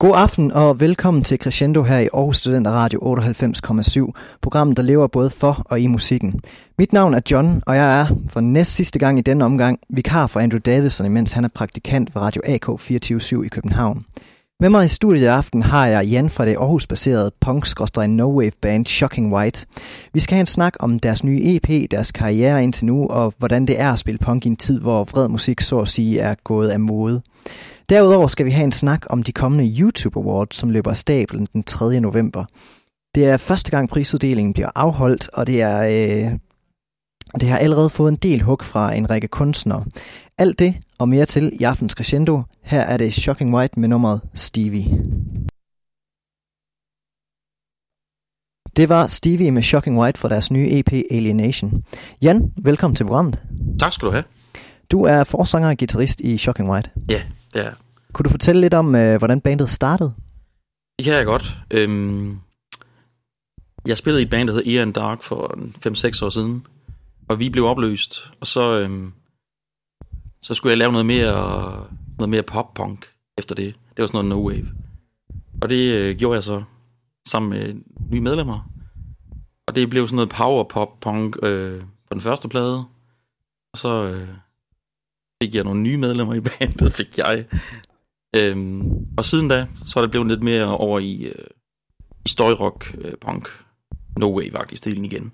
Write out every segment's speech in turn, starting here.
God aften og velkommen til Crescendo her i Aarhus Studenter Radio 98,7, programmet der lever både for og i musikken. Mit navn er John, og jeg er for næst sidste gang i denne omgang vikar for Andrew Davidson, imens han er praktikant ved Radio AK 24 i København. Med mig i studiet i aften har jeg Jan fra det Aarhus-baserede punk no wave band Shocking White. Vi skal have en snak om deres nye EP, deres karriere indtil nu, og hvordan det er at spille punk i en tid, hvor vred musik så at sige er gået af mode. Derudover skal vi have en snak om de kommende YouTube Awards, som løber af stablen den 3. november. Det er første gang prisuddelingen bliver afholdt, og det er øh, det har allerede fået en del hug fra en række kunstnere. Alt det og mere til i aftens crescendo. Her er det Shocking White med nummeret Stevie. Det var Stevie med Shocking White fra deres nye EP Alienation. Jan, velkommen til programmet. Tak skal du have. Du er forsanger og guitarist i Shocking White. Ja, det er Kunne du fortælle lidt om, øh, hvordan bandet startede? Det kan jeg godt. Øhm, jeg spillede i et band, der hedder Ian Dark for 5-6 år siden, og vi blev opløst, og så, øhm, så skulle jeg lave noget mere, noget mere pop-punk efter det. Det var sådan noget no-wave. Og det øh, gjorde jeg så sammen med nye medlemmer. Og det blev sådan noget power-pop-punk øh, på den første plade. Og så øh, fik jeg nogle nye medlemmer i bandet, fik jeg. Øhm, og siden da, så er det blevet lidt mere over i, øh, i støjrock, øh, punk, no-wave-agtig stilen igen.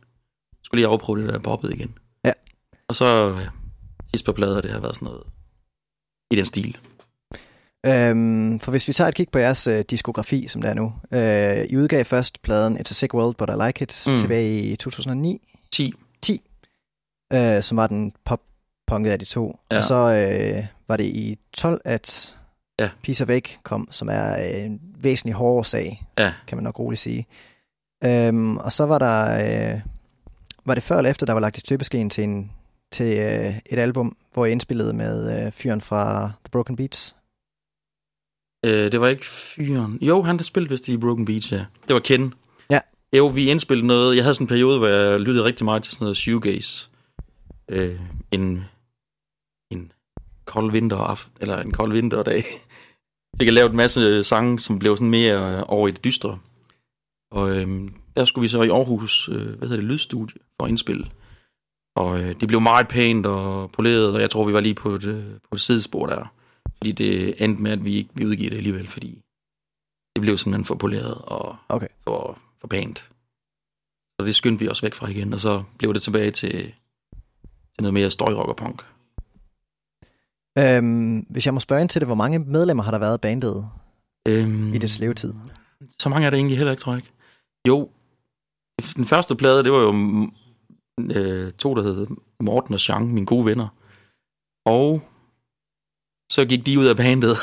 Skulle lige afprøve det der bobbet igen. Ja. Og så sidst på plader, det har været sådan noget i den stil. Øhm, for hvis vi tager et kig på jeres øh, diskografi, som det er nu. Øh, I udgav først pladen It's a Sick World, But I Like It, mm. tilbage i 2009. 10. 10. Øh, som var den pop-punkede af de to. Ja. Og så øh, var det i 12, at ja. Piece of Egg kom, som er øh, en væsentlig hårdere sag, ja. kan man nok roligt sige. Øhm, og så var der... Øh, var det før eller efter, der var lagt i støbeskeen til, en, til øh, et album, hvor jeg indspillede med øh, fyren fra The Broken Beats? Øh, det var ikke fyren. Jo, han der spillede vist i Broken Beats, ja. Det var Ken. Ja. Jo, vi indspillede noget. Jeg havde sådan en periode, hvor jeg lyttede rigtig meget til sådan noget shoegaze. Øh, en, en kold vinter eller en kold vinterdag. Fik jeg lavet en masse sange, som blev sådan mere over i det dystre. Og øhm, der skulle vi så i Aarhus, øh, hvad hedder det, lydstudie for at indspille. Og øh, det blev meget pænt og poleret, og jeg tror, vi var lige på et, øh, på et sidespor der. Fordi det endte med, at vi ikke vi udgiver det alligevel, fordi det blev simpelthen for poleret og okay. for, for pænt. Så det skyndte vi os væk fra igen, og så blev det tilbage til, til noget mere støjrock og punk. Øhm, hvis jeg må spørge ind til det, hvor mange medlemmer har der været bandet øhm, i dets levetid? Så mange er det egentlig heller ikke, tror jeg ikke. Jo, den første plade, det var jo øh, to, der hed Morten og Jean, mine gode venner. Og så gik de ud af bandet.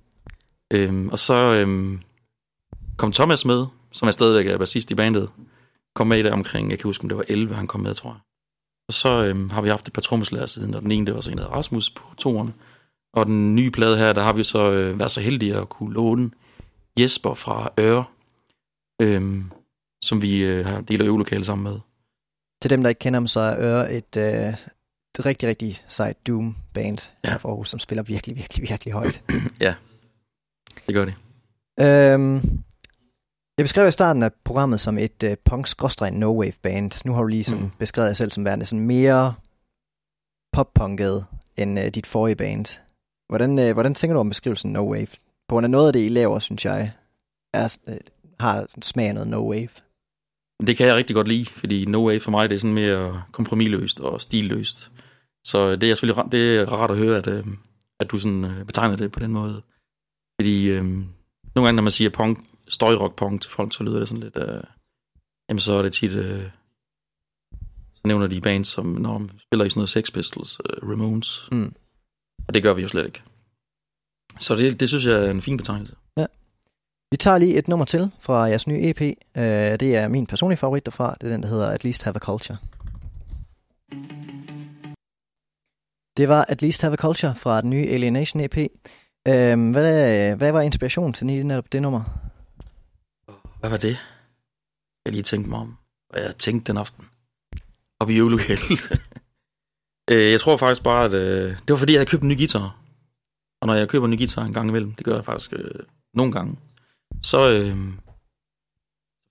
øhm, og så øhm, kom Thomas med, som er stadigvæk er bassist i bandet. Kom med i det omkring, jeg kan huske, om det var 11, han kom med, tror jeg. Og så øhm, har vi haft et par trommeslager siden, og den ene, det var så en af Rasmus på toerne. Og den nye plade her, der har vi så øh, været så heldige at kunne låne Jesper fra Øre, øhm, som vi øh, deler øvelokale sammen med. Til dem, der ikke kender dem, så er Øre et, øh, et rigtig, rigtig sejt Doom-band ja. her for Aarhus, som spiller virkelig, virkelig, virkelig højt. ja, det gør det. Øhm, jeg beskrev i starten af programmet som et øh, punk-no-wave band. Nu har du lige sådan mm. beskrevet dig selv som værende sådan mere pop-punket end øh, dit forrige band. Hvordan, øh, hvordan tænker du om beskrivelsen no-wave? På grund af noget af det, I laver, synes jeg, er, øh, har smag af noget no-wave. Det kan jeg rigtig godt lide, fordi no-wave for mig, det er sådan mere kompromilløst og stilløst. Så det er selvfølgelig det er rart at høre, at, øh, at du sådan øh, betegner det på den måde. Fordi øh, nogle gange, når man siger punk, støjrock punk til folk, så lyder det sådan lidt, øh, jamen så er det tit, øh, så nævner de bands, som når man spiller i sådan noget Sex Pistols, øh, Ramones. Mm. Og det gør vi jo slet ikke. Så det, det synes jeg er en fin betegnelse. Vi tager lige et nummer til fra jeres nye EP. Uh, øh, det er min personlige favorit derfra. Det er den, der hedder At Least Have a Culture. Det var At Least Have a Culture fra den nye Alienation EP. Øhm, hvad, hvad var inspirationen til netop det nummer? Hvad var det? Jeg lige tænkte mig om, og jeg tænkte den aften. Og i øvelokalet. Øh, jeg tror faktisk bare, at øh, det var fordi, jeg havde købt en ny guitar. Og når jeg køber en ny guitar en gang imellem, det gør jeg faktisk øh, nogle gange, så øh,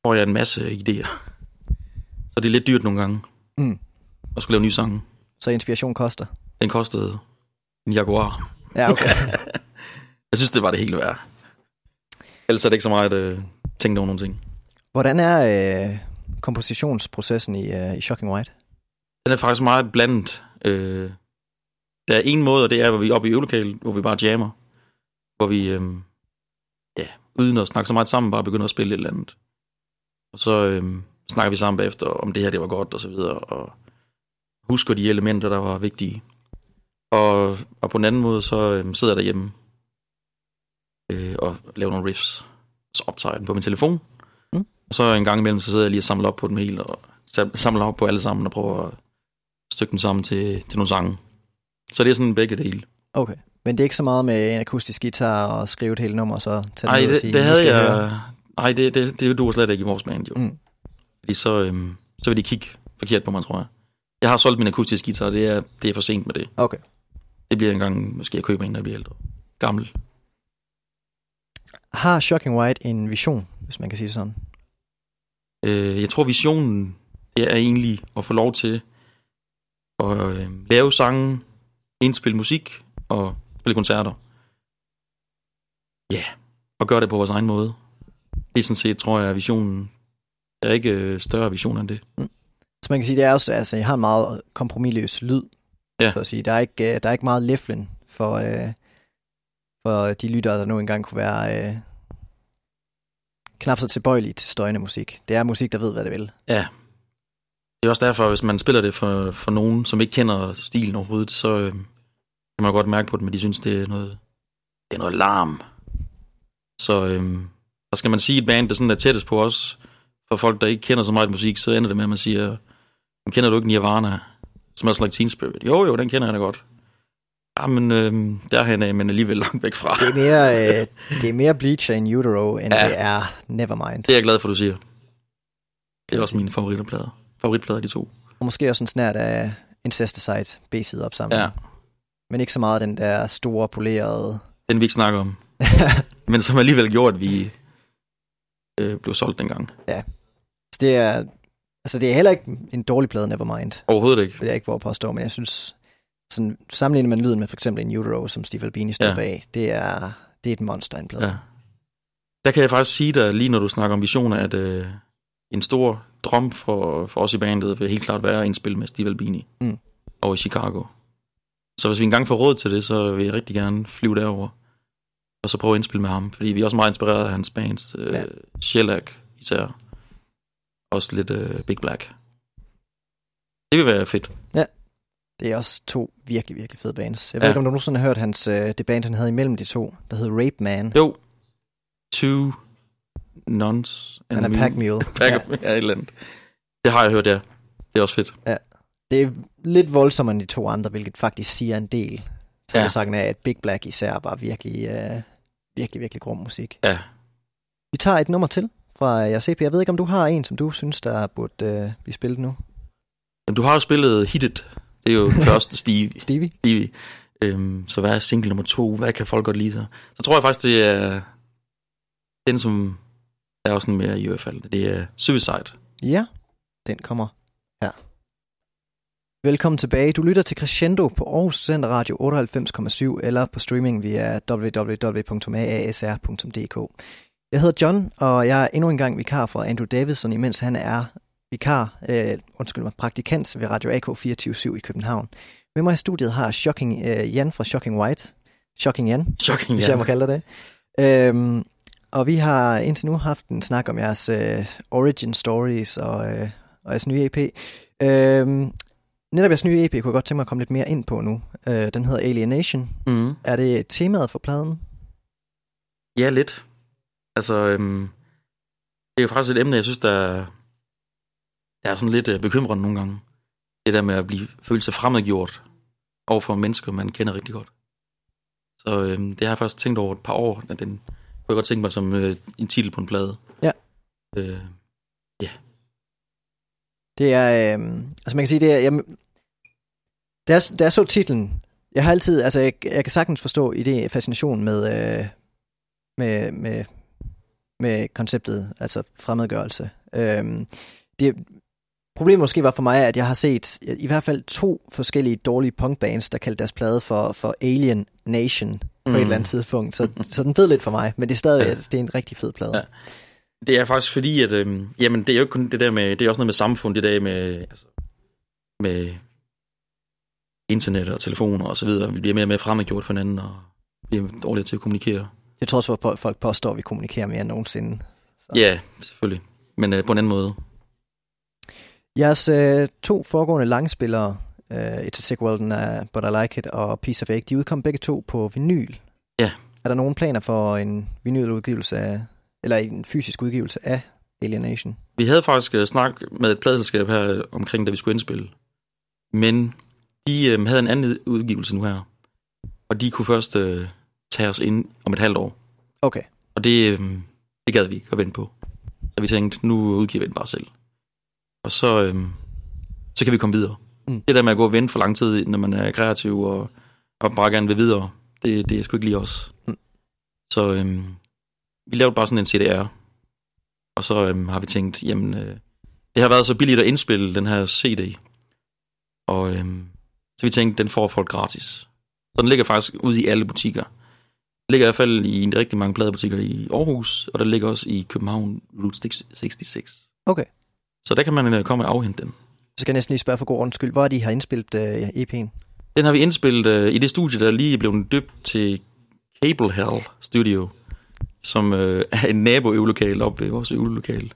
får jeg en masse idéer. Så det er lidt dyrt nogle gange Mm. at skulle lave nye sange. Så inspiration koster. Den kostede en Jaguar. Ja, okay. Jeg synes, det var det hele værd. Ellers er det ikke så meget øh, tænkt over nogle ting. Hvordan er øh, kompositionsprocessen i, øh, i Shocking White? Den er faktisk meget blandet. Øh, der er en måde, og det er, hvor vi er oppe i øvelokalet, hvor vi bare jammer. Hvor vi, øh, uden at snakke så meget sammen, bare begynder at spille et eller andet. Og så øh, snakker vi sammen bagefter, om det her det var godt, og så videre. Og husker de elementer, der var vigtige. Og, og på den anden måde, så øh, sidder jeg derhjemme øh, og laver nogle riffs. Så optager jeg den på min telefon. Mm. Og så en gang imellem, så sidder jeg lige og samler op på dem hele, og sam- samler op på alle sammen, og prøver at stykke dem sammen til, til nogle sange. Så det er sådan begge dele. Okay. Men det er ikke så meget med en akustisk guitar og skrive et helt nummer, og så tage det Nej, ned og det, sige, det "Nu havde jeg... høre." Nej, det, det, det duer slet ikke i vores band, jo. Mm. Fordi så, øhm, så vil de kigge forkert på mig, tror jeg. Jeg har solgt min akustiske guitar, det er, det er for sent med det. Okay. Det bliver en gang, måske jeg køber en, der bliver ældre. Gammel. Har Shocking White en vision, hvis man kan sige det sådan? Øh, jeg tror, visionen det er egentlig at få lov til at øh, lave sange, indspille musik og spille koncerter. Ja, yeah. og gøre det på vores egen måde. Det er sådan set, tror jeg, visionen. Der er ikke øh, større vision end det. Så man kan sige, det er også, altså, jeg har en meget kompromilløs lyd. Ja. Så at sige. Der, er ikke, øh, der er ikke meget leflen for, øh, for de lyttere, der nu engang kunne være øh, knap så tilbøjelige til støjende musik. Det er musik, der ved, hvad det vil. Ja. Det er også derfor, hvis man spiller det for, for nogen, som ikke kender stilen overhovedet, så øh, kan man godt mærke på det, men de synes, det er noget, det er noget larm. Så øh, der skal man sige, et band, der sådan er tættest på os, for folk, der ikke kender så meget musik, så ender det med, at man siger, "Men kender du ikke Nirvana? Smells Like Teen Spirit. Jo, jo, den kender jeg da godt. Ja, men øh, derhen er men alligevel langt væk fra. Det er mere, øh, det er mere Bleacher in Utero, end ja. det er Nevermind. Det er jeg glad for, du siger. Det er også mine favoritplader. Favoritplader, de to. Og måske også en snært af Incesticide B-side op sammen. Ja. Men ikke så meget den der store, polerede... Den vi ikke snakker om. Men som alligevel gjorde, at vi øh, blev solgt dengang. Så det er, altså det er heller ikke en dårlig plade, Nevermind. Overhovedet ikke. vil jeg ikke at påstå, men jeg synes, sådan, sammenlignet med lyden med for eksempel en Utero, som Steve Albini står Ja. ja. bag, det er, det er et monster, en plade. Ja. Der kan jeg faktisk sige dig, lige når du snakker om visioner, at øh, en stor drøm for, for os i bandet vil helt klart være at indspille med Steve Albini Mm. over i Chicago. Så hvis vi engang får råd til det, så vil jeg rigtig gerne flyve derover og så prøve at indspille med ham, fordi vi er også meget inspireret af hans bands. Øh, Ja. ja. Shellac især. Også lidt øh, Big Black. Det vil være fedt. Det er også to virkelig, virkelig fede bands. Jeg ved Ja. ikke, om du nogensinde har hørt hans, øh, det band, han havde imellem de to, der hed Rape Man. Jo. Two nuns Han er Pack Mule. Pack ja. ja, et eller andet. Det har jeg hørt, ja. Det er også fedt. Det er lidt voldsommere end de to andre, hvilket faktisk siger en del. Så Ja. sagen er, at Big Black især var virkelig, øh, virkelig, virkelig grum musik. Ja. Vi tager et nummer til fra jeres EP. Jeg ved ikke, om du har en, som du synes, der burde øh, blive spillet nu. Men du har jo spillet Hit It. Det er jo første Stevie. Stevie? Stevie. Øhm, så hvad er single nummer to? Hvad kan folk godt lide så? Så tror jeg faktisk, det er den, som er også sådan mere i hvert fald. Det er Suicide. Ja, den kommer. Velkommen tilbage. Du lytter til Crescendo på Aarhus Studenter Radio 98,7 eller på streaming via www.aasr.dk. Jeg hedder John, og jeg er endnu en gang vikar for Andrew Davidson, imens han er vikar, øh, undskyld mig, praktikant ved Radio AK 24 i København. Med mig i studiet har Shocking øh, Jan fra Shocking White. Shocking Jan, Shocking, hvis ja. jeg må kalde det. Øhm, og vi har indtil nu haft en snak om jeres øh, origin stories og, øh, og jeres nye EP. Øhm, netop jeres nye EP kunne jeg godt tænke mig at komme lidt mere ind på nu. Øh, den hedder Alienation. Mm. Er det temaet for pladen? Ja, lidt. Altså, øhm, det er jo faktisk et emne, jeg synes, der, der er sådan lidt øh, bekymrende nogle gange. Det der med at blive føle sig fremmedgjort over for mennesker, man kender rigtig godt. Så øhm, det har jeg faktisk tænkt over et par år, at den kunne jeg godt tænke mig som øh, en titel på en plade. Ja. Øh, Det er, øh, altså man kan sige, det er, jamen, da jeg, da jeg så titlen, jeg har altid, altså jeg, jeg kan sagtens forstå idé, fascinationen med, øh, med, med, med konceptet, altså fremmedgørelse. Øhm, det, problemet måske var for mig, at jeg har set i hvert fald to forskellige dårlige punkbands, der kaldte deres plade for, for Alien Nation på mm. et eller andet tidspunkt. Så, så den ved lidt for mig, men det er stadig ja. det er en rigtig fed plade. Ja. Det er faktisk fordi, at øh, jamen, det er jo ikke kun det der med, det er også noget med samfund, det der med, altså, med internet og telefoner og så videre. Vi bliver mere og mere fremmedgjort for hinanden og bliver dårligere til at kommunikere. Jeg tror også, at folk påstår, at vi kommunikerer mere end nogensinde. Så. Ja, selvfølgelig. Men øh, på en anden måde. Jeres øh, to foregående langspillere, øh, It's a Sick World uh, But I Like It og Piece of Egg, de udkom begge to på vinyl. Ja. Er der nogen planer for en vinyludgivelse af, eller en fysisk udgivelse af Alienation? Vi havde faktisk uh, snakket med et pladselskab her omkring, da vi skulle indspille. Men de øh, havde en anden udgivelse nu her. Og de kunne først øh, tage os ind om et halvt år. Okay. Og det, øh, det gad vi ikke at vente på. Så vi tænkte, nu udgiver vi den bare selv. Og så, øh, så kan vi komme videre. Mm. Det der med at gå og vente for lang tid, når man er kreativ og, og bare gerne vil videre, det, det er sgu ikke lige os. Mm. Så øh, vi lavede bare sådan en CDR. Og så øh, har vi tænkt, jamen, øh, det har været så billigt at indspille den her CD. Og øh, så vi tænkte, den får folk gratis. Så den ligger faktisk ude i alle butikker. Den ligger i hvert fald i en rigtig mange pladebutikker i Aarhus, og der ligger også i København Route 66. Okay. Så der kan man øh, komme og afhente den. Så skal jeg næsten lige spørge for god ordens skyld. Hvor er de har indspillet uh, EP'en? Den har vi indspillet uh, i det studie, der lige er blevet døbt til Cable Hell Studio, som uh, er en nabo-øvelokale oppe ved vores øvelokale,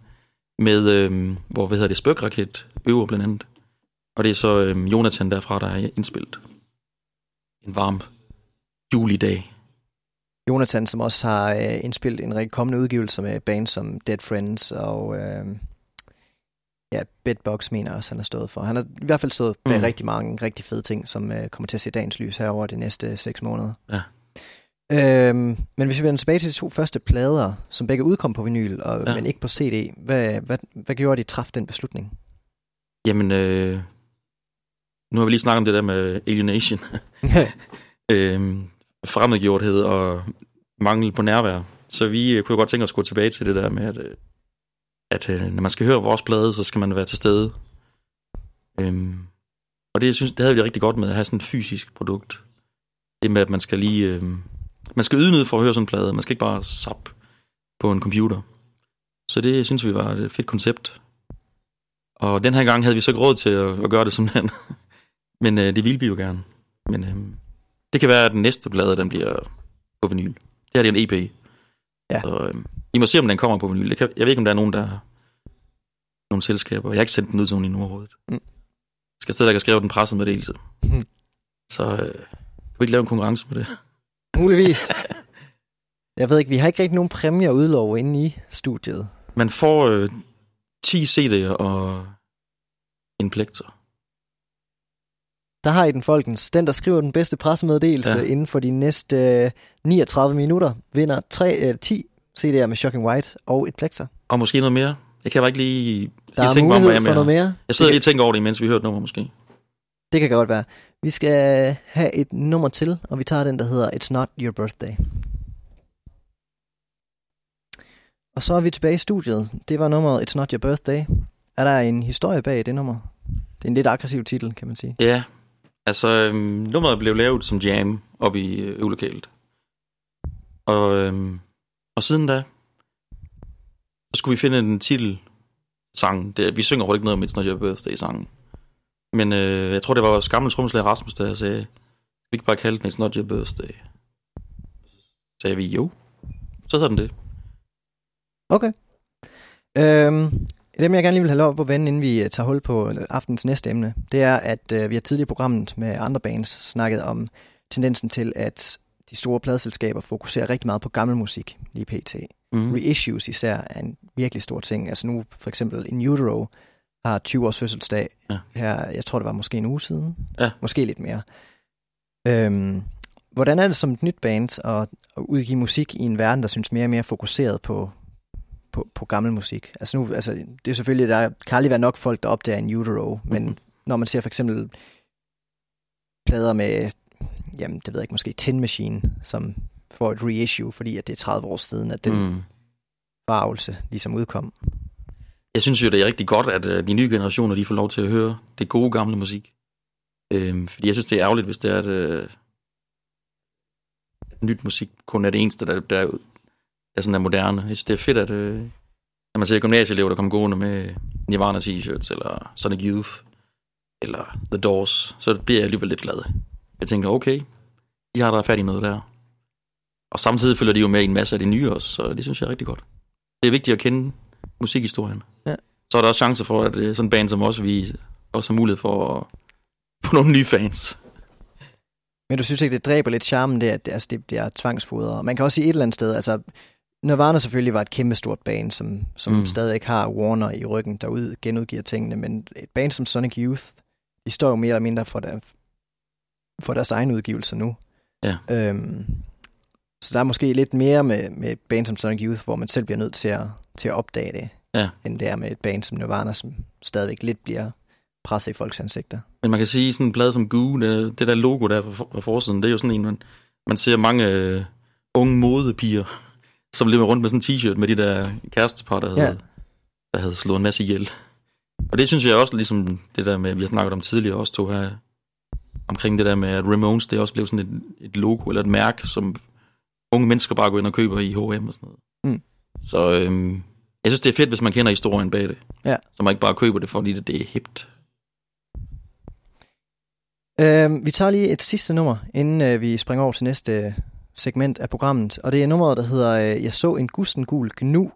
med, uh, hvor hvad hedder det, spøkraket øver blandt andet. Og det er så øhm, Jonathan derfra, der er indspillet. En varm julidag. Jonathan, som også har øh, indspillet en rigtig kommende udgivelse med bands som Dead Friends og øh, ja, Bedbox mener også, han har stået for. Han har i hvert fald stået bag mm. rigtig mange rigtig fede ting, som øh, kommer til at se dagens lys her over de næste seks måneder. Ja. Øhm, men hvis vi vender tilbage til de to første plader, som begge udkom på vinyl, og, ja. men ikke på CD, hvad, hvad, hvad gjorde de træffe den beslutning? Jamen, øh, nu har vi lige snakket om det der med alienation. øhm, fremmedgjorthed og mangel på nærvær. Så vi øh, kunne godt tænke os at gå tilbage til det der med, at, øh, at øh, når man skal høre vores plade, så skal man være til stede. Øhm, og det, jeg synes, det havde vi rigtig godt med at have sådan et fysisk produkt. Det med, at man skal lige... Øh, man skal ydmyde for at høre sådan en plade. Man skal ikke bare sap på en computer. Så det synes vi var et fedt koncept. Og den her gang havde vi så ikke råd til at, at gøre det sådan Men øh, det vil vi jo gerne. Men øh, det kan være, at den næste blad, den bliver på vinyl. Det her det er en EP. Ja. Så, øh, I må se, om den kommer på vinyl. Det kan, jeg ved ikke, om der er nogen, der nogle selskaber. Jeg har ikke sendt den ud til nogen i Nordrådet. Mm. Jeg skal stadig have skrevet den presset meddelelse. Mm. Så øh, kan vi ikke lave en konkurrence med det? Muligvis. jeg ved ikke, vi har ikke rigtig nogen præmier udlov inde i studiet. Man får øh, 10 CD'er og en plekter. Der har I den, folkens. Den, der skriver den bedste pressemeddelelse ja. inden for de næste øh, 39 minutter, vinder 3, øh, 10 CD'er med Shocking White og et plekter. Og måske noget mere. Jeg kan bare ikke lige... Der er mulighed for noget mere. Jeg sidder lige og tænker over det, mens vi hører et nummer måske. Det kan godt være. Vi skal have et nummer til, og vi tager den, der hedder It's Not Your Birthday. Og så er vi tilbage i studiet. Det var nummeret It's Not Your Birthday. Er der en historie bag det nummer? Det er en lidt aggressiv titel, kan man sige. Ja, Altså, øhm, nummeret blev lavet som jam op i øh, øvelokalet. Og, øhm, og siden da, så skulle vi finde en titel sang. Det, vi synger jo ikke noget om It's Not Your Birthday sangen. Men øh, jeg tror, det var vores gamle trommeslager Rasmus, der sagde, vi kan bare kalde den It's Not Your Birthday. Så sagde vi, jo. Så hedder den det. Okay. Øhm, dem, jeg gerne lige vil have lov på vende, inden vi øh, tager hul på øh, aftens næste emne, det er, at øh, vi har tidligere i programmet med andre bands snakket om tendensen til, at de store pladselskaber fokuserer rigtig meget på gammel musik lige pt. Mm. Reissues især er en virkelig stor ting. Altså nu for eksempel In Utero har 20 års fødselsdag ja. her, jeg tror det var måske en uge siden, ja. måske lidt mere. Øhm, hvordan er det som et nyt band at, at udgive musik i en verden, der synes mere og mere fokuseret på på, på gammel musik. Altså nu, altså, det er selvfølgelig, der kan aldrig være nok folk, der opdager en utero, men mm-hmm. når man ser for eksempel plader med, jamen det ved jeg ikke, måske Tin Machine, som får et reissue, fordi at det er 30 år siden, at den mm. farvelse ligesom udkom. Jeg synes jo, det er rigtig godt, at øh, de nye generationer, de får lov til at høre det gode gamle musik. Øhm, fordi jeg synes, det er ærgerligt, hvis det er, at, øh, at nyt musik kun er det eneste, der, der, der er sådan er moderne. Jeg synes, det er fedt, at øh, når man ser gymnasieelever, der kommer gående med Nirvana t-shirts, eller Sonic Youth, eller The Doors, så bliver jeg alligevel lidt glad. Jeg tænker, okay, de har der fat i noget der. Og samtidig følger de jo med i en masse af de nye også, så det synes jeg er rigtig godt. Det er vigtigt at kende musikhistorien. Ja. Så er der også chancer for, at sådan en band som os, vi også har mulighed for at få nogle nye fans. Men du synes ikke, det dræber lidt charmen, det, at altså, det, det er tvangsfodret? Man kan også sige et eller andet sted, altså Nirvana selvfølgelig var et kæmpe stort band, som, som mm. stadigvæk har Warner i ryggen, der ud, genudgiver tingene, men et band som Sonic Youth, de står jo mere eller mindre for, der, for deres egen udgivelser nu. Ja. Øhm, så der er måske lidt mere med, med et band som Sonic Youth, hvor man selv bliver nødt til at, til at opdage det, ja. end det er med et band som Nirvana, som stadigvæk lidt bliver presset i folks ansigter. Men man kan sige, sådan en blad som Goo, det, det der logo der på forsiden, det er jo sådan en, man, man ser mange øh, unge modepiger, som lever rundt med sådan en t-shirt med de der kærestepar, der, ja. havde, der havde slået en masse ihjel. Og det synes jeg også, ligesom det der med, vi har snakket om tidligere også to her, omkring det der med, at Ramones, det også blevet sådan et, et logo, eller et mærke, som unge mennesker bare går ind og køber i H&M og sådan noget. Så øhm, jeg synes, det er fedt, hvis man kender historien bag det. Ja. Så man ikke bare køber det, fordi det, det er hipt. Øhm, vi tager lige et sidste nummer, inden øh, vi springer over til næste segment af programmet. Og det er nummeret, der hedder øh, Jeg så en gusten gul gnu.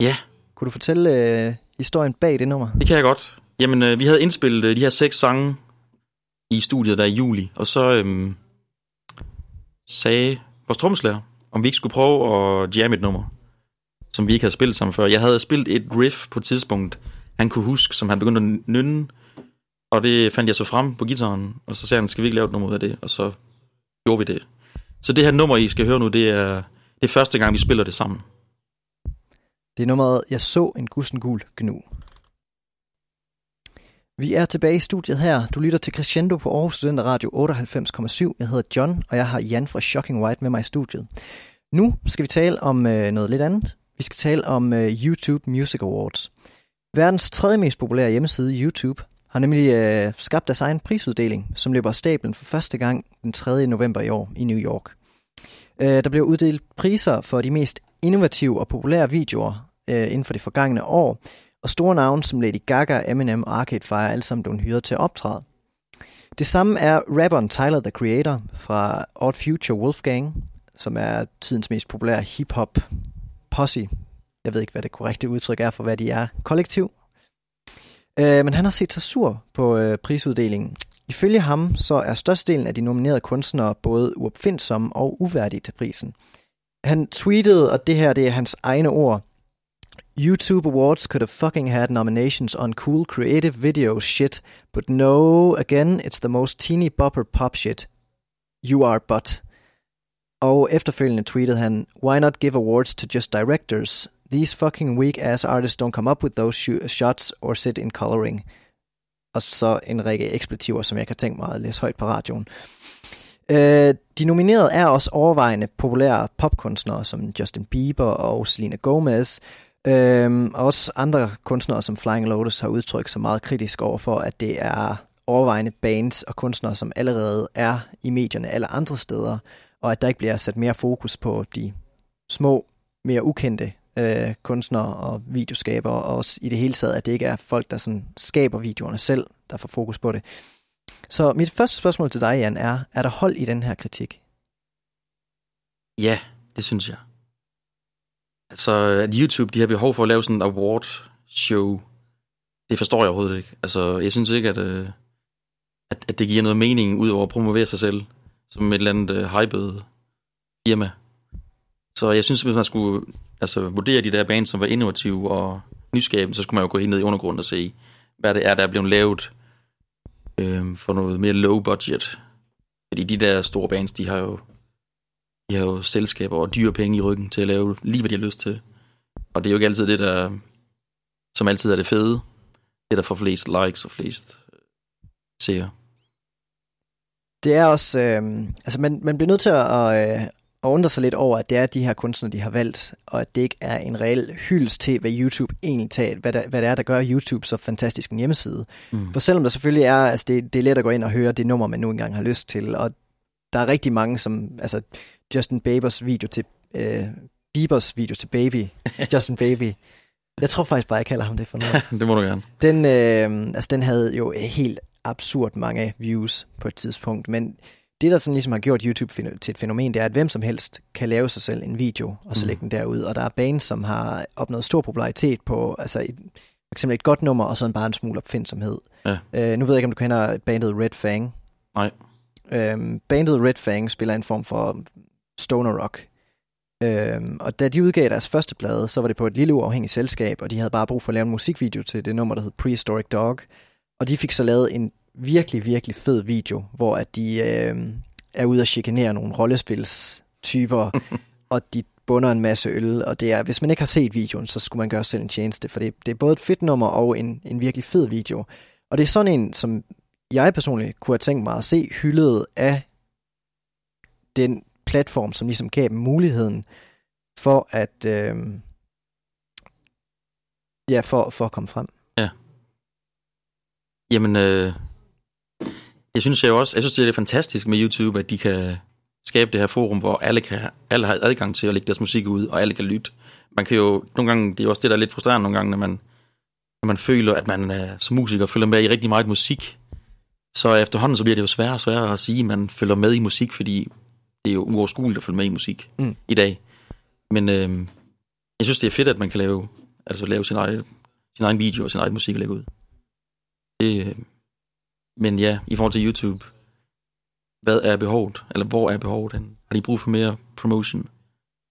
Ja. Kunne du fortælle øh, historien bag det nummer? Det kan jeg godt. Jamen, øh, vi havde indspillet øh, de her seks sange i studiet der i juli, og så øh, sagde vores trommeslager, om vi ikke skulle prøve at jamme et nummer, som vi ikke havde spillet sammen før. Jeg havde spillet et riff på et tidspunkt, han kunne huske, som han begyndte at nynne, og det fandt jeg så frem på gitaren, og så sagde han, skal vi ikke lave et nummer ud af det? Og så gjorde vi det. Så det her nummer, I skal høre nu, det er, det er første gang, vi spiller det sammen. Det er nummeret Jeg så en gul gnu. Vi er tilbage i studiet her. Du lytter til Crescendo på Aarhus Studenter Radio 98,7. Jeg hedder John, og jeg har Jan fra Shocking White med mig i studiet. Nu skal vi tale om øh, noget lidt andet. Vi skal tale om øh, YouTube Music Awards. Verdens tredje mest populære hjemmeside, YouTube, har nemlig øh, skabt deres egen prisuddeling, som løber af stablen for første gang den 3. november i år i New York. Øh, der blev uddelt priser for de mest innovative og populære videoer øh, inden for det forgangne år, og store navne som Lady Gaga, Eminem og Arcade Fire alle sammen blev hyret til at optræde. Det samme er rapperen Tyler, the Creator fra Odd Future Wolfgang, som er tidens mest populære hip-hop posse. Jeg ved ikke, hvad det korrekte udtryk er for, hvad de er. Kollektiv. Øh, men han har set sig sur på øh, prisuddelingen. Ifølge ham så er størstedelen af de nominerede kunstnere både uopfindsomme og uværdige til prisen. Han tweetede, og det her det er hans egne ord, YouTube Awards could have fucking had nominations on cool creative video shit, but no, again, it's the most teeny bopper pop shit. You are but. Og efterfølgende tweetede han, Why not give awards to just directors? These fucking weak ass artists don't come up with those shots or sit in coloring. Og så en række ekspletiver, som jeg kan tænke mig at læse højt på radioen. Øh, de nominerede er også overvejende populære popkunstnere som Justin Bieber og Selena Gomez. Øh, også andre kunstnere som Flying Lotus har udtrykt sig meget kritisk over for, at det er overvejende bands og kunstnere, som allerede er i medierne eller andre steder, og at der ikke bliver sat mere fokus på de små, mere ukendte øh, kunstnere og videoskabere, og også i det hele taget, at det ikke er folk, der sådan skaber videoerne selv, der får fokus på det. Så mit første spørgsmål til dig, Jan, er, er der hold i den her kritik? Ja, det synes jeg. Altså, at YouTube de har behov for at lave sådan en award show, det forstår jeg overhovedet ikke. Altså, jeg synes ikke, at, øh, at, at det giver noget mening ud over at promovere sig selv som et eller andet øh, hyped firma. Så jeg synes, hvis man skulle altså, vurdere de der bands, som var innovative og nyskabende, så skulle man jo gå helt ned i undergrunden og se, hvad det er, der er blevet lavet øh, for noget mere low budget. Fordi de der store bands, de har jo, de har jo selskaber og dyre penge i ryggen til at lave lige, hvad de har lyst til. Og det er jo ikke altid det, der, som altid er det fede. Det, der får flest likes og flest øh, seere. Det er også, øh, altså man, man bliver nødt til at, øh, og undrer sig lidt over, at det er de her kunstnere, de har valgt, og at det ikke er en reel hyldest til, hvad YouTube egentlig tager, hvad, der, hvad det er, der gør YouTube så fantastisk en hjemmeside. Mm. For selvom der selvfølgelig er, altså det, det er let at gå ind og høre det nummer, man nu engang har lyst til, og der er rigtig mange, som, altså Justin Biebers video til, øh, Biebers video til Baby, Justin Baby, jeg tror faktisk bare, jeg kalder ham det for noget. det må du gerne. Den, øh, altså, den havde jo helt absurd mange views på et tidspunkt, men det, der sådan ligesom har gjort YouTube til et fænomen, det er, at hvem som helst kan lave sig selv en video, og så mm. lægge den derud. Og der er bands, som har opnået stor popularitet på altså et, for eksempel et godt nummer, og så bare en smule opfindsomhed. Ja. Øh, nu ved jeg ikke, om du kender bandet Red Fang. Nej. Øhm, bandet Red Fang spiller en form for stoner rock. Øhm, og da de udgav deres første plade, så var det på et lille uafhængigt selskab, og de havde bare brug for at lave en musikvideo til det nummer, der hed Prehistoric Dog. Og de fik så lavet en virkelig, virkelig fed video, hvor at de øh, er ude at chikanere nogle rollespilstyper, og de bunder en masse øl, og det er, hvis man ikke har set videoen, så skulle man gøre selv en tjeneste, for det, det er både et fedt nummer og en, en virkelig fed video. Og det er sådan en, som jeg personligt kunne have tænkt mig at se hyldet af den platform, som ligesom gav dem muligheden for at øh, ja, for, for at komme frem. Ja. Jamen, øh, jeg synes jeg også, jeg synes det er fantastisk med YouTube, at de kan skabe det her forum, hvor alle, kan, alle har adgang til at lægge deres musik ud, og alle kan lytte. Man kan jo, nogle gange, det er også det, der er lidt frustrerende nogle gange, når man, når man føler, at man uh, som musiker følger med i rigtig meget musik, så efterhånden så bliver det jo sværere og sværere at sige, at man følger med i musik, fordi det er jo uoverskueligt at følge med i musik mm. i dag. Men øh, jeg synes, det er fedt, at man kan lave, altså lave sin, egen, sin egen video og sin egen musik og lægge ud. Det, øh, men ja, i forhold til YouTube, hvad er behovet? Eller hvor er behovet hen? Har de brug for mere promotion?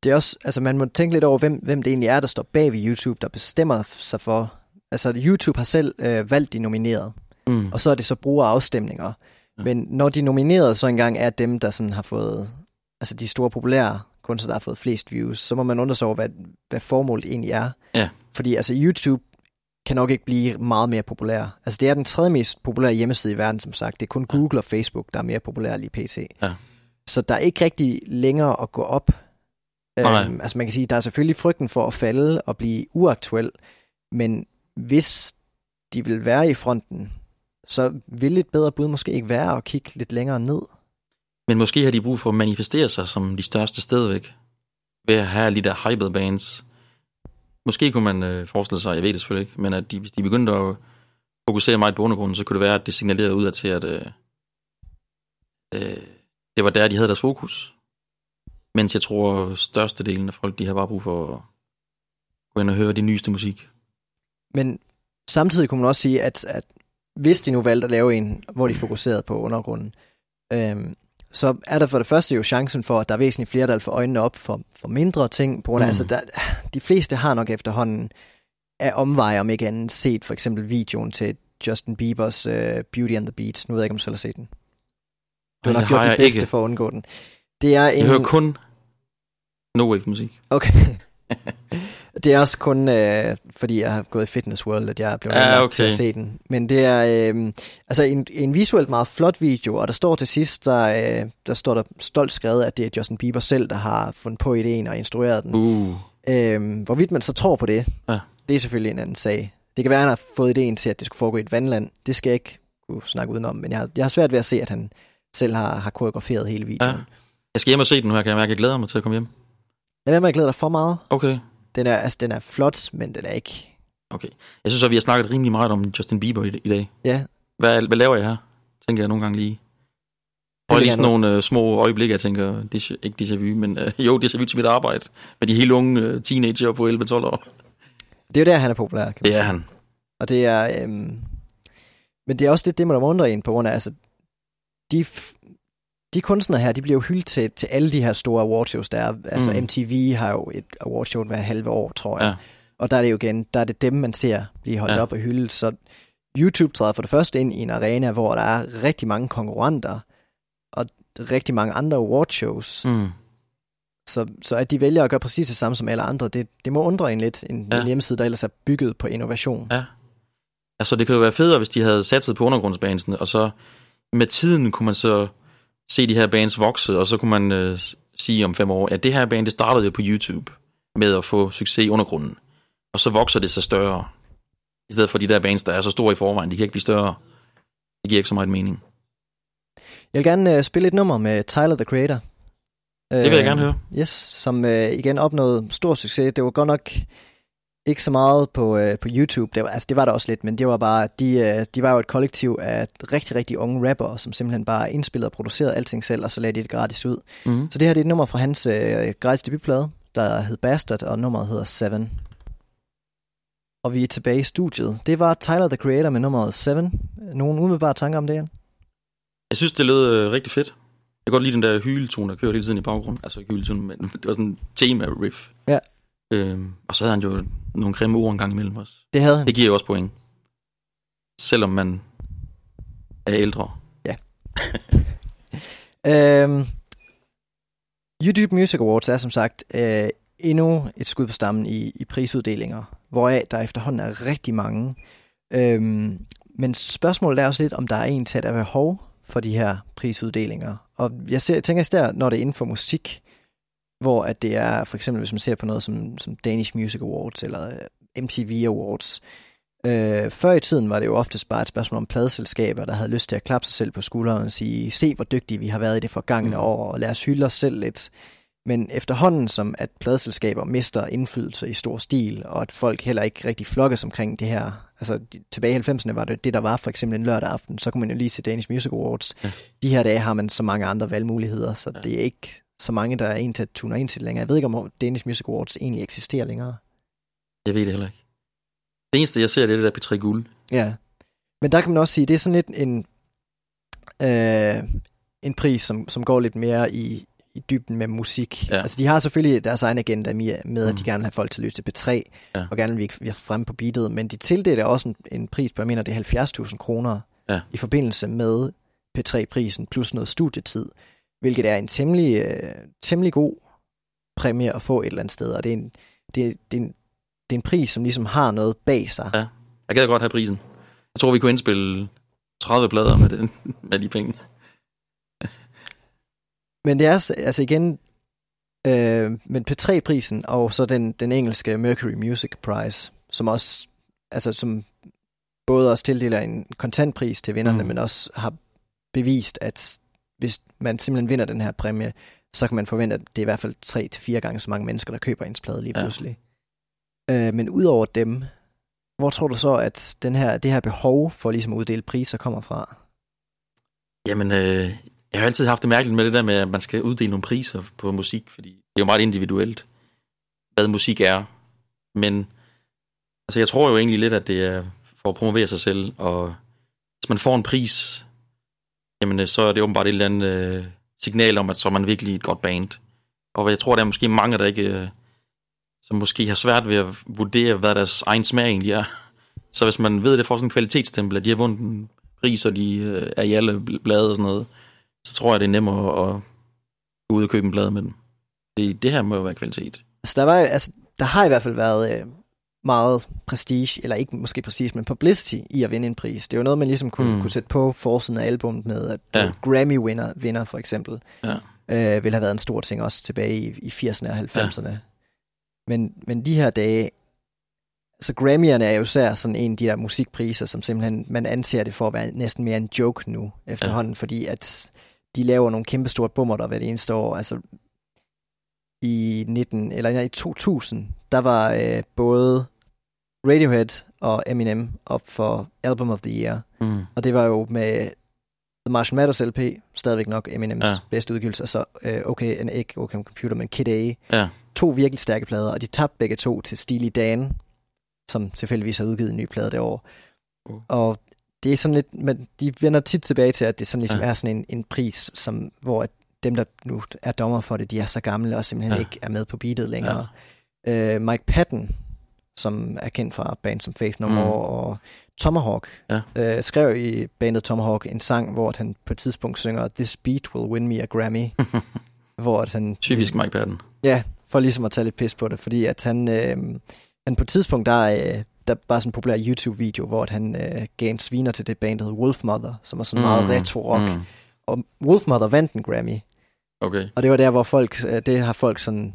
Det er også, altså man må tænke lidt over, hvem, hvem det egentlig er, der står bag ved YouTube, der bestemmer sig for, altså YouTube har selv øh, valgt de nominerede, mm. og så er det så brugerafstemninger. Ja. Men når de nominerede så engang er dem, der sådan har fået, altså de store populære kunstnere, der har fået flest views, så må man undre sig over, hvad, hvad formålet egentlig er. Ja. Fordi altså YouTube kan nok ikke blive meget mere populær. Altså det er den tredje mest populære hjemmeside i verden, som sagt. Det er kun Google og Facebook, der er mere populære lige pt. Ja. Så der er ikke rigtig længere at gå op. Øhm, altså man kan sige, der er selvfølgelig frygten for at falde og blive uaktuel, men hvis de vil være i fronten, så vil et bedre bud måske ikke være at kigge lidt længere ned. Men måske har de brug for at manifestere sig som de største stedvæk, ved at have lidt af hyped bands, Måske kunne man øh, forestille sig, jeg ved det selvfølgelig ikke, men at de, hvis de begyndte at fokusere meget på undergrunden, så kunne det være, at det signalerede ud af til, at øh, øh, det var der, de havde deres fokus. Mens jeg tror, størstedelen af folk, de har bare brug for at gå ind og høre de nyeste musik. Men samtidig kunne man også sige, at, at hvis de nu valgte at lave en, hvor de fokuserede på undergrunden, øh, så er der for det første jo chancen for, at der er væsentligt flere, der vil få øjnene op for, for mindre ting. På grund af, mm. altså, der, de fleste har nok efterhånden af omveje, om ikke andet, set for eksempel videoen til Justin Biebers uh, Beauty and the Beat. Nu ved jeg ikke, om du selv har set den. Du har nok gjort det bedste ikke. for at undgå den. Det er en... Jeg hører kun no wave musik. Okay. Det er også kun, øh, fordi jeg har gået i Fitness World, at jeg er blevet ja, okay. til at se den. Men det er øh, altså en, en visuelt meget flot video, og der står til sidst, der, øh, der står der stolt skrevet, at det er Justin Bieber selv, der har fundet på ideen og instrueret den. Uh. Øh, hvorvidt man så tror på det, ja. det er selvfølgelig en anden sag. Det kan være, at han har fået ideen til, at det skulle foregå i et vandland. Det skal jeg ikke kunne snakke udenom, men jeg har, jeg har svært ved at se, at han selv har, har koreograferet hele videoen. Ja. Jeg skal hjem og se den nu her, kan jeg mærke. Jeg glæder mig til at komme hjem. Jeg vil med at glæde dig for meget. Okay. Den er, altså, den er flot, men den er ikke... Okay. Jeg synes at vi har snakket rimelig meget om Justin Bieber i, i dag. Ja. Hvad, hvad laver jeg her? Tænker jeg nogle gange lige. Og lige sådan nogle uh, små øjeblikke, jeg tænker, det er ikke déjà vu, men uh, jo, déjà vu til mit arbejde med de helt unge uh, teenager på 11-12 år. Det er jo der, han er populær, kan man Det er sige. han. Og det er... Øhm, men det er også lidt det, man undrer en på grund af, altså, de, de kunstnere her, de bliver jo hyldt til, til alle de her store awardshows, der er. Altså mm. MTV har jo et awardshow hver halve år, tror jeg. Ja. Og der er det jo igen, der er det dem, man ser blive holdt ja. op og hyldet. Så YouTube træder for det første ind i en arena, hvor der er rigtig mange konkurrenter, og rigtig mange andre awardshows. Mm. Så, så at de vælger at gøre præcis det samme som alle andre, det, det må undre en lidt. En, ja. en hjemmeside, der ellers er bygget på innovation. Ja. Altså det kunne jo være federe, hvis de havde satset på undergrundsbanen, og så med tiden kunne man så se de her bands vokse, og så kunne man øh, sige om fem år, at det her band, det startede jo på YouTube med at få succes i undergrunden. Og så vokser det sig større. I stedet for de der bands, der er så store i forvejen, de kan ikke blive større. Det giver ikke så meget mening. Jeg vil gerne uh, spille et nummer med Tyler, the Creator. Det vil jeg gerne høre. Yes, som uh, igen opnåede stor succes. Det var godt nok ikke så meget på, uh, på YouTube. Det var, altså, det var der også lidt, men det var bare, de, uh, de var jo et kollektiv af rigtig, rigtig unge rappere, som simpelthen bare indspillede og producerede alting selv, og så lagde de det gratis ud. Mm. Så det her det er et nummer fra hans uh, gratis debutplade, der hed Bastard, og nummeret hedder Seven. Og vi er tilbage i studiet. Det var Tyler, the Creator, med nummeret Seven. Nogle umiddelbare tanker om det, Jan? Jeg synes, det lød øh, rigtig fedt. Jeg kan godt lide den der hyletone, der kører hele tiden i baggrunden. Altså ikke hyletone, men det var sådan en tema-riff. Ja. Øhm, og så havde han jo nogle grimme ord en gang imellem også. Det havde han. Det giver jo også point. Selvom man er ældre. Øhm, YouTube Music Awards er som sagt øh, endnu et skud på stammen i, i prisuddelinger, hvoraf der efterhånden er rigtig mange. Øhm, men spørgsmålet er også lidt, om der er en til der er behov for de her prisuddelinger. Og jeg, ser, jeg tænker især, når det er inden for musik, hvor at det er, for eksempel hvis man ser på noget som, som Danish Music Awards eller øh, MTV Awards. Øh, før i tiden var det jo oftest bare et spørgsmål om pladeselskaber, der havde lyst til at klappe sig selv på skulderen og sige, se hvor dygtige vi har været i det forgangne Mm. år, og lad os hylde os selv lidt. Men efterhånden som at pladeselskaber mister indflydelse i stor stil, og at folk heller ikke rigtig flokkes omkring det her, altså tilbage i 90'erne var det det, der var for eksempel en lørdag aften, så kunne man jo lige se Danish Music Awards. Ja. De her dage har man så mange andre valgmuligheder, så Ja. det er ikke så mange, der er en til at tune ind til det længere. Jeg ved ikke, om Danish Music Awards egentlig eksisterer længere. Jeg ved det heller ikke. Det eneste, jeg ser, det er det der P3 Guld. Ja. Men der kan man også sige, det er sådan lidt en, øh, en pris, som, som går lidt mere i, i dybden med musik. Ja. Altså de har selvfølgelig deres egen agenda med, at Mm. de gerne vil have folk til at lytte til P3, Ja. og gerne vil virke frem på beatet, men de tildeler også en, en pris på, jeg mener, det er 70.000 kroner Ja. i forbindelse med P3-prisen, plus noget studietid, hvilket er en temmelig, øh, temmelig god præmie at få et eller andet sted, og det er en, det, er- det, er en, det er en pris, som ligesom har noget bag sig. Ja. Jeg gad godt have prisen. Jeg tror, vi kunne indspille 30 plader med, den, med de penge. Men det er altså igen, øh, men P3-prisen og så den, den engelske Mercury Music Prize, som også, altså som både også tildeler en kontantpris til vinderne. Mm. men også har bevist, at hvis man simpelthen vinder den her præmie, så kan man forvente, at det er i hvert fald tre til fire gange så mange mennesker, der køber ens plade lige Ja. pludselig. Øh, men udover dem, hvor tror du så, at den her, det her behov for ligesom at uddele priser kommer fra? Jamen, øh, jeg har altid haft det mærkeligt med det der med, at man skal uddele nogle priser på musik, fordi det er jo meget individuelt, hvad musik er. Men altså, jeg tror jo egentlig lidt, at det er for at promovere sig selv, og hvis man får en pris, jamen øh, så er det åbenbart et eller andet øh, signal om, at så er man virkelig et godt band. Og jeg tror, der er måske mange, der ikke, øh, som måske har svært ved at vurdere, hvad deres egen smag egentlig er. Så hvis man ved, det får sådan en kvalitetstempel, at de har vundet en pris, og de øh, er i alle blade og sådan noget, så tror jeg, det er nemmere at gå ud og købe en plade med dem. Det, det her må jo være kvalitet. Altså, der, var, altså, der har i hvert fald været øh, meget prestige, eller ikke måske prestige, men publicity i at vinde en pris. Det er jo noget, man ligesom kunne, mm. Kunne sætte på forsiden af albummet med, at Ja. ja. Grammy-vinder vinder for eksempel, Ja. øh, ville have været en stor ting også tilbage i, i 80'erne og 90'erne. Ja. Men, men de her dage, så Grammy'erne er jo især sådan en af de der musikpriser, som simpelthen, man anser det for at være næsten mere en joke nu efterhånden, ja. fordi at de laver nogle kæmpe store bummer der hver eneste år. Altså i 19 eller nej, i 2000, der var øh, både Radiohead og Eminem op for Album of the Year. Mm. Og det var jo med The Marshall Mathers LP, stadigvæk nok Eminems ja. Bedste udgivelse, og så øh, okay, en ikke okay computer, men Kid A. Ja. To virkelig stærke plader, og de tabte begge to til Steely Dan, som tilfældigvis har udgivet en ny plade det år. Uh. Og det er sådan lidt, men de vender tit tilbage til, at det sådan ligesom Ja. er sådan en, en pris, som, hvor at dem, der nu er dommer for det, de er så gamle og simpelthen. Ja. ikke er med på beatet længere. Ja. Øh, Mike Patton, som er kendt fra band som Faith No Mm. More, og Tomahawk, Ja. øh, skrev i bandet Tomahawk en sang, hvor han på et tidspunkt synger This beat will win me a Grammy. hvor at han, Typisk Mike Patton. Ja, for ligesom at tage lidt pis på det, fordi at han, øh, han på et tidspunkt, der, øh, der var sådan en populær YouTube-video, hvor at han øh, gav en sviner til det band, der hedder Wolfmother, som er sådan meget retro-rock. Mm. Og Wolfmother vandt en Grammy. Okay. Og det var der, hvor folk, øh, det har folk sådan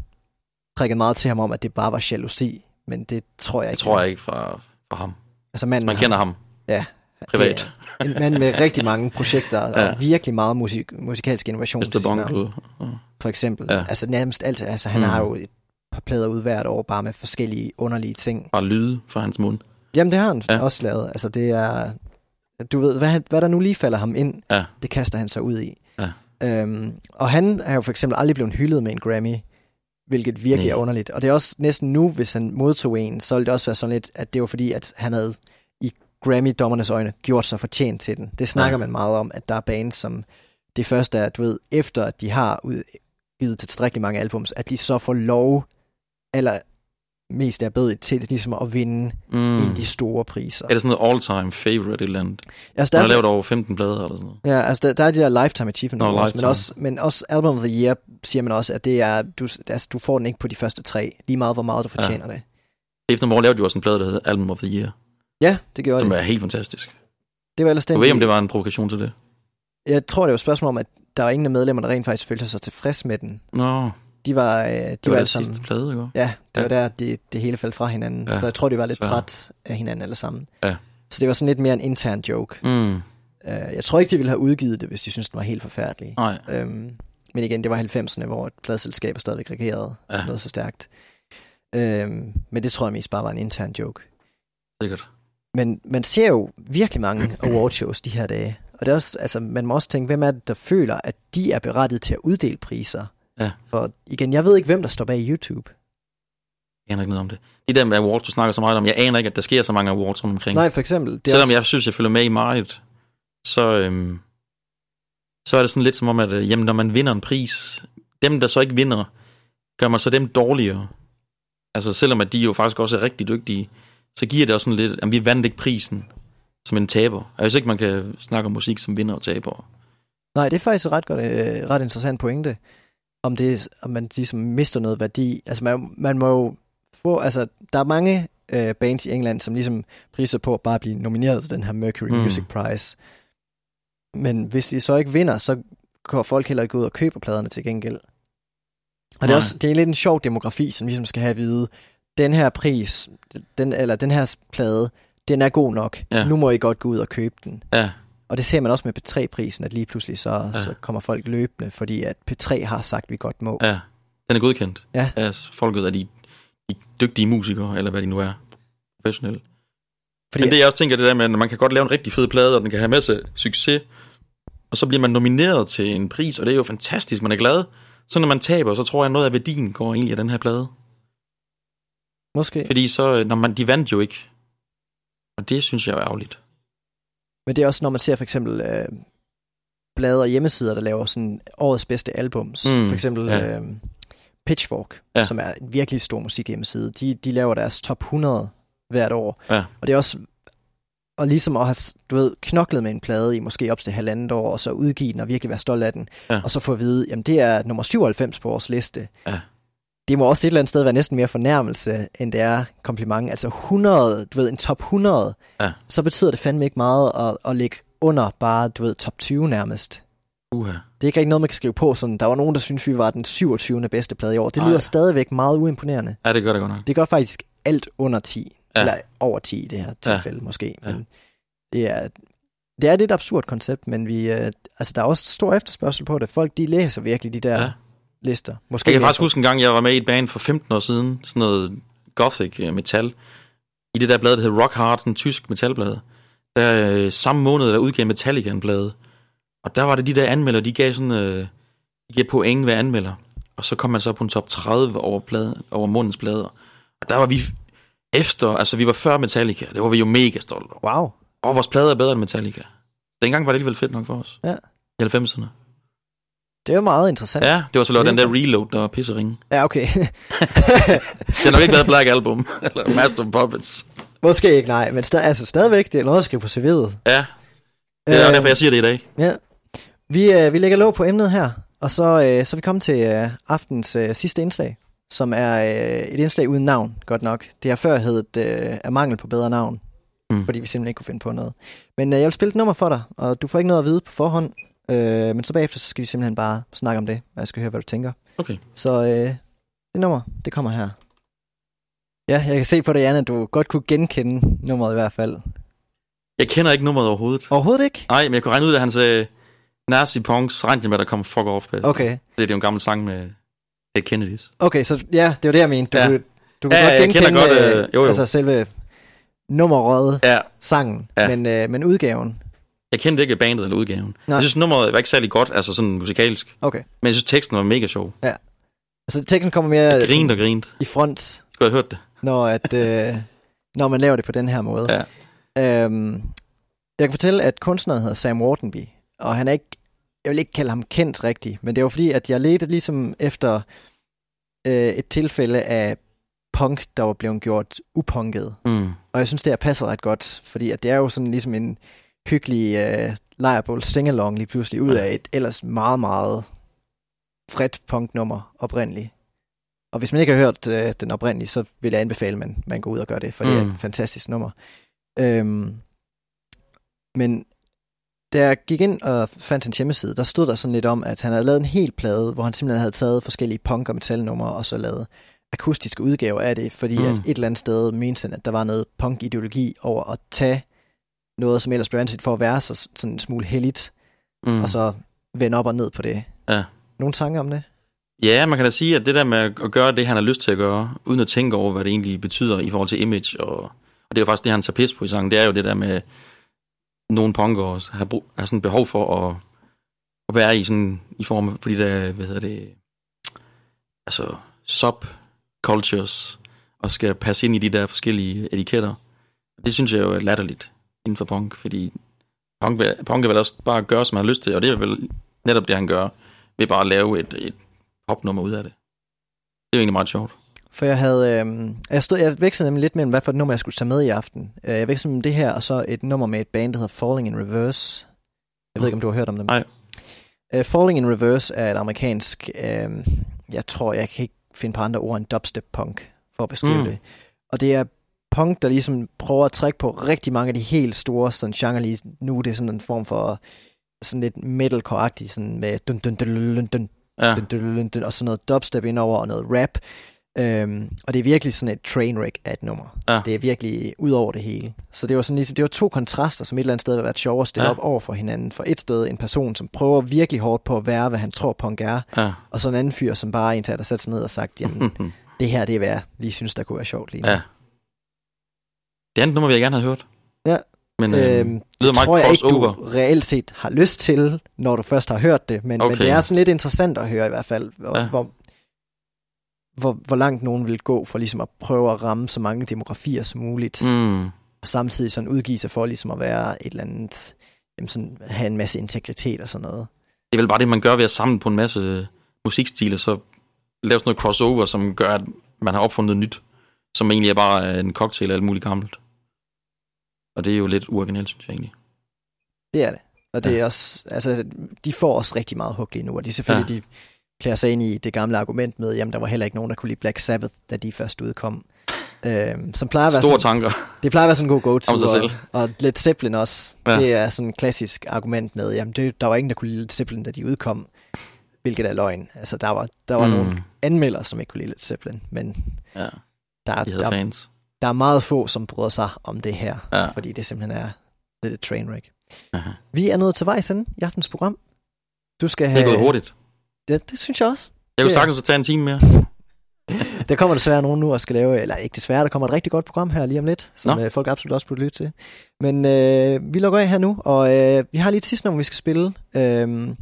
prikket meget til ham om, at det bare var jalousi. Men det tror jeg Det ikke. tror jeg ikke fra, fra ham. Altså manden, Man kender ham Ja. privat. Det en mand med rigtig mange projekter, ja. Og virkelig meget musik, musikalsk innovation. Mr. Bungle. For eksempel. Ja. Altså nærmest alt. Altså han Mm. har jo et par plader ud hvert år, bare med forskellige underlige ting. Bare lyde fra hans mund. Jamen det har han ja. Også lavet. Altså det er... Du ved, hvad, hvad der nu lige falder ham ind, Ja. det kaster han sig ud i. Ja. Øhm, og han er jo for eksempel aldrig blevet hyldet med en Grammy, hvilket virkelig Nej. er underligt. Og det er også næsten nu, hvis han modtog en, så ville det også være sådan lidt, at det var fordi, at han havde i Grammy-dommernes øjne gjort sig fortjent til den. Det snakker Ja. man meget om, at der er bands, som det første er, du ved, efter at de har udgivet tilstrækkeligt mange albums, at de så får lov, eller mest er bødet til ligesom at vinde mm. En af de store priser. Er det sådan noget all-time favorite eller andet? Altså, der, har er, lavet over 15 plader eller sådan noget. ja, altså, der, der er de der Lifetime Achievement Nå, Awards, men også, men også Album of the Year siger man også, at det er, du, altså, du får den ikke på de første tre, lige meget hvor meget du fortjener ja. det. Efter år lavede de også en plade, der hedder Album of the Year, Ja, det gjorde som det. er helt fantastisk. Det var ellers den, ved ikke, om det var en provokation til det. Jeg tror, det var et spørgsmål om, at der var ingen af medlemmerne, der rent faktisk følte sig tilfreds med den. Nå, De var, øh, de det var, var alle det sammen... sidste plade, ikke? Ja, det Ja. var der, det, det hele faldt fra hinanden. Ja. Så jeg tror, de var lidt desværre. træt af hinanden alle sammen. Ja. Så det var sådan lidt mere en intern joke. Mm, Uh, jeg tror ikke, de ville have udgivet det, hvis de syntes, den var helt forfærdelig. nej. Øhm, men igen, det var 90'erne, hvor et pladselskab stadigvæk regerede ja. Noget så stærkt. Øhm, men det tror jeg mest bare var en intern joke. Sikkert. Men man ser jo virkelig mange awardshows de her dage. Og det er også, altså, man må også tænke, hvem er det, der føler, at de er berettiget til at uddele priser? Ja. For igen, jeg ved ikke, hvem der står bag YouTube. Jeg aner ikke noget om det. De der med awards, du snakker så meget om, jeg aner ikke, at der sker så mange awards rundt omkring. Nej, for eksempel. Det Selvom også, jeg synes, jeg følger med i meget, så, øhm, så er det sådan lidt som om, at øh, jamen, når man vinder en pris, dem, der så ikke vinder, gør man så dem dårligere. Altså selvom at de jo faktisk også er rigtig dygtige, så giver det også sådan lidt, at vi vandt ikke prisen som en taber. Jeg synes ikke, man kan snakke om musik som vinder og taber. Nej, det er faktisk et ret, godt, øh, ret interessant pointe. Om, det, om man ligesom mister noget værdi. Altså man, man må jo få, altså der er mange øh, bands i England, som ligesom priser på at bare blive nomineret til den her Mercury mm. Music Prize. Men hvis de så ikke vinder, så går folk heller ikke ud og køber pladerne til gengæld. Og det er, Nej. også, det er lidt en sjov demografi, som ligesom skal have at vide, den her pris, den, eller den her plade, den er god nok. Ja. Nu må I godt gå ud og købe den. Ja, Og det ser man også med P3-prisen, at lige pludselig så, ja. Så kommer folk løbende, fordi at P3 har sagt, at vi godt må. ja. Den er godkendt. Ja. Af folket er de, de dygtige musikere, eller hvad de nu er. Professionelle. Fordi, Men det jeg også tænker, det der med, at man kan godt lave en rigtig fed plade, og den kan have masser af succes, og så bliver man nomineret til en pris, og det er jo fantastisk, man er glad. Så når man taber, så tror jeg, at noget af værdien går egentlig af den her plade. måske, Fordi så, øh, når man, de vandt jo ikke. Og det synes jeg er ærgerligt. Men det er også, når man ser for eksempel øh, blade og hjemmesider, der laver sådan årets bedste albums. Mm, for eksempel ja. øh, Pitchfork. Ja. som er en virkelig stor musikhjemmeside. De, de laver deres top 100 hvert år. Ja. Og det er også og ligesom at have, du ved, knoklet med en plade i måske op til halvandet år, og så udgive den og virkelig være stolt af den, Ja. og så få at vide, jamen det er nummer 97 på vores liste. Ja. Det må også et eller andet sted være næsten mere fornærmelse, end det er kompliment. Altså 100, du ved, en top 100, Ja. så betyder det fandme ikke meget at, at ligge under bare, du ved, top 20 nærmest. Uha. Det er ikke rigtig noget, man kan skrive på. Sådan, der var nogen, der synes, vi var den 27. bedste plade i år. Det Nej. lyder stadigvæk meget uimponerende. Ja, det gør det godt nok. Det gør faktisk alt under 10. Ja. Ja. Eller over 10 i det her tilfælde ja. måske. Ja. Men det er, det er et lidt absurd koncept, men vi, øh, altså, der er også stor efterspørgsel på det. Folk de læser virkelig de der ja. Lister. Måske Jeg kan læser- faktisk huske en gang, jeg var med i et band for 15 år siden, sådan noget gothic øh, metal, i det der blad, der hed Rock Hard, sådan en tysk metalblad. Der øh, samme måned, der udgav Metallica en blade. Og der var det de der anmeldere, de gav sådan, øh, de gav point hver anmelder. Og så kom man så på en top 30 over, plade, over månedens blader. Og der var vi efter, altså vi var før Metallica, det var vi jo mega stolte over. Wow. Og vores plade er bedre end Metallica. Dengang var det alligevel fedt nok for os. Ja. I 90'erne. Det jo meget interessant. Ja, det var så lavet den der reload, der var pisseringe. ja okay. Det har nok ikke været Black Album, eller Master of Puppets. Måske ikke, nej. Men sta- altså, stadigvæk, det er noget at skrive på CV'et. Ja, det er Øh, derfor, jeg siger det i dag. Ja. Vi, øh, vi lægger låg på emnet her, og så, øh, så er vi kommet til øh, aftens øh, sidste indslag, som er øh, et indslag uden navn, godt nok. Det har før heddet øh, af mangel på bedre navn, Mm. fordi vi simpelthen ikke kunne finde på noget. Men øh, jeg vil spille et nummer for dig, og du får ikke noget at vide på forhånd. Øh, men så bagefter så skal vi simpelthen bare snakke om det, og jeg skal høre, hvad du tænker. Okay. Så øh, det nummer, det kommer her. Ja, jeg kan se på dig, Jan, at du godt kunne genkende nummeret i hvert fald. Jeg kender ikke nummeret overhovedet. Overhovedet ikke? Nej, men jeg kunne regne ud, at han sagde Nazi Punks, regn med, der kom fuck off. Pest. Okay. Det, det er jo en gammel sang med Ed Kennedys. Okay, så ja, det var det, jeg mente. Du, Ja. kunne- du kan Ja, godt jeg genkende kender godt, øh, jo, jo. altså selve nummeret, Ja, sangen, Ja. men, øh, men udgaven. Jeg kendte ikke bandet eller udgaven. Nej. Jeg synes, nummeret var ikke særlig godt, altså sådan musikalsk. Okay. Men jeg synes, teksten var mega sjov. Altså teksten kommer mere Jeg grinede og grinede. i front, Skulle jeg have hørt det? når, at, øh, når man laver det på den her måde. Ja. Øhm, jeg kan fortælle, at kunstneren hedder Sam Wartenby, og han er ikke, jeg vil ikke kalde ham kendt rigtigt, men det var fordi, at jeg ledte ligesom efter øh, et tilfælde af punk, der var blevet gjort upunket. Mm. Og jeg synes, det har passet ret godt, fordi at det er jo sådan ligesom en hyggelig øh, lejrbål singalong lige pludselig ud af et ellers meget, meget fredt punknummer oprindeligt. Og hvis man ikke har hørt øh, den oprindelige, så vil jeg anbefale, at man, man går ud og gør det, for mm. det er Mm. et fantastisk nummer. Øhm, men da jeg gik ind og fandt hans hjemmeside, der stod der sådan lidt om, at han havde lavet en hel plade, hvor han simpelthen havde taget forskellige punk- og metalnumre, og så lavet akustiske udgaver af det, fordi mm. Mm. at et eller andet sted mente han, at der var noget punk-ideologi over at tage noget, som ellers blev anset for at være så, sådan en smule heldigt, mm. Og så vende op og ned på det. Ja. Nogle tanker om det? Ja, man kan da sige, at det der med at gøre det, han har lyst til at gøre, uden at tænke over, hvad det egentlig betyder i forhold til image, og, og det er jo faktisk det, han tager pis på i sangen, det er jo det der med, nogle punkere har, brug, har sådan behov for at, at være i sådan, i form af, fordi der, hvad hedder det, altså subcultures, og skal passe ind i de der forskellige etiketter. Det synes jeg jo er latterligt inden for punk, fordi punk, punk er vel også bare at gøre, som han har lyst til, og det er vel netop det, han gør, ved bare at lave et, et popnummer ud af det. Det er jo egentlig meget sjovt. For jeg havde, øh, jeg, stod, jeg vekslede nemlig lidt mellem, hvad for et nummer jeg skulle tage med i aften. Øh, Jeg vekslede mellem det her, og så et nummer med et band, der hedder Falling in Reverse. Jeg ved ikke, om du har hørt om dem. Nej. Uh, Falling in Reverse er et amerikansk, øh, jeg tror, jeg kan ikke finde på andre ord end dubstep punk, for at beskrive. Mm. det. Og det er punk, der ligesom prøver at trække på rigtig mange af de helt store sådan genre lige nu. Det er sådan en form for sådan lidt metalcore-agtigt, sådan med dun dun dun dun dun Ja, dun, dun, dun, dun, og så noget dubstep indover og noget rap. Øhm, og det er virkelig sådan et trainwreck af et nummer. Ja. Det er virkelig ud over det hele. Så det var sådan ligesom, det var to kontraster, som et eller andet sted har været sjovere at stille Ja. op over for hinanden. For et sted en person, som prøver virkelig hårdt på at være, hvad han tror punk er, ja. og så en anden fyr, som bare er en der sat sig ned og sagt, jamen, det her det er hvad jeg lige synes, der kunne være sjovt lige nu. ja. Det andet nummer vil jeg gerne have hørt. Ja. Men øh, Øhm, det lyder meget tror jeg ikke, du reelt set har lyst til, når du først har hørt det, men, okay. men det er sådan lidt interessant at høre i hvert fald, hvor, ja. Hvor, hvor, hvor langt nogen vil gå for ligesom at prøve at ramme så mange demografier som muligt, mm. Og samtidig sådan udgive sig for ligesom at være et eller andet, jamen sådan have en masse integritet og sådan noget. Det er vel bare det, man gør ved at samle på en masse musikstiler, så lave sådan noget crossover, som gør, at man har opfundet noget nyt, som egentlig er bare en cocktail af alt muligt gammelt. Og det er jo lidt uoriginalt, synes jeg egentlig. Det er det. Og det Ja. er også, altså, de får også rigtig meget hug lige nu, og de selvfølgelig, ja. de klæder sig ind i det gamle argument med, jamen der var heller ikke nogen, der kunne lide Black Sabbath, da de først udkom. Øhm, som plejer at være Store sådan, tanker. det plejer at være sådan en god go-to, og, og Led Zeppelin også. Ja. Det er sådan et klassisk argument med, jamen det, der var ingen, der kunne lide Led Zeppelin, da de udkom, hvilket er løgn. Altså der var, der var mm. nogle anmeldere, som ikke kunne lide Led Zeppelin, men Ja, der, er- de havde der, fans. Der er meget få, som bryder sig om det her, Ja. fordi det simpelthen er lidt et trainwreck. Aha. Vi er nået til vejs ende i aftens program. Du skal have... Det er gået hurtigt. Det, det synes jeg også. Jeg kunne sagtens tage en time mere. Der kommer desværre nogen nu og skal lave, eller ikke desværre, der kommer et rigtig godt program her lige om lidt, som Nå. øh, folk absolut også burde lytte til. Men øh, vi lukker af her nu, og øh, vi har lige et sidste nummer, vi skal spille. Øhm,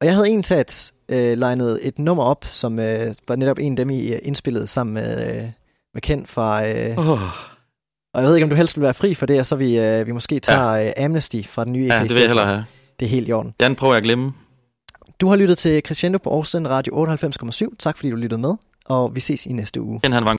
og jeg havde en sat øh, legnet et nummer op, som øh, var netop en af dem, I øh, indspillede sammen med, øh, med Ken fra... Øh, Oh. og jeg ved ikke, om du helst vil være fri for det, og så vi, øh, vi måske tager ja. øh, Amnesty fra den nye Ja, EP. det vil jeg hellere have. Det er helt i orden. Den prøver jeg at glemme. Du har lyttet til Crescendo på Aarhus Radio 98,7. Tak fordi du lyttede med, og vi ses i næste uge. Ken han var